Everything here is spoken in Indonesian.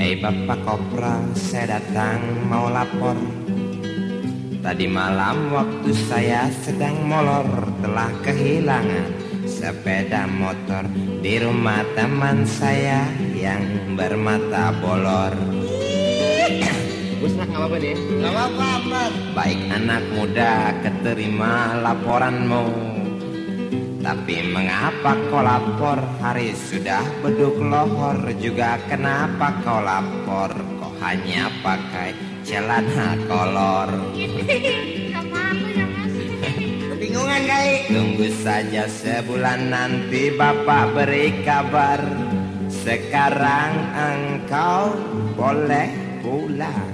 Hei Bapak Kopral, saya datang mau lapor. Tadi malam waktu saya sedang molor Telah kehilangan sepeda motor Di rumah teman saya yang bermata bolor. Bos nak nggak apa-apa deh. Gak apa-apa Baik anak muda keterima laporanmu Tapi mengapa kau lapor? Hari sudah beduk lohor Juga. Kenapa kau lapor? Kau hanya pakai celana kolor? Kebingungan kali Tunggu saja sebulan nanti bapak beri kabar. Sekarang engkau boleh pulang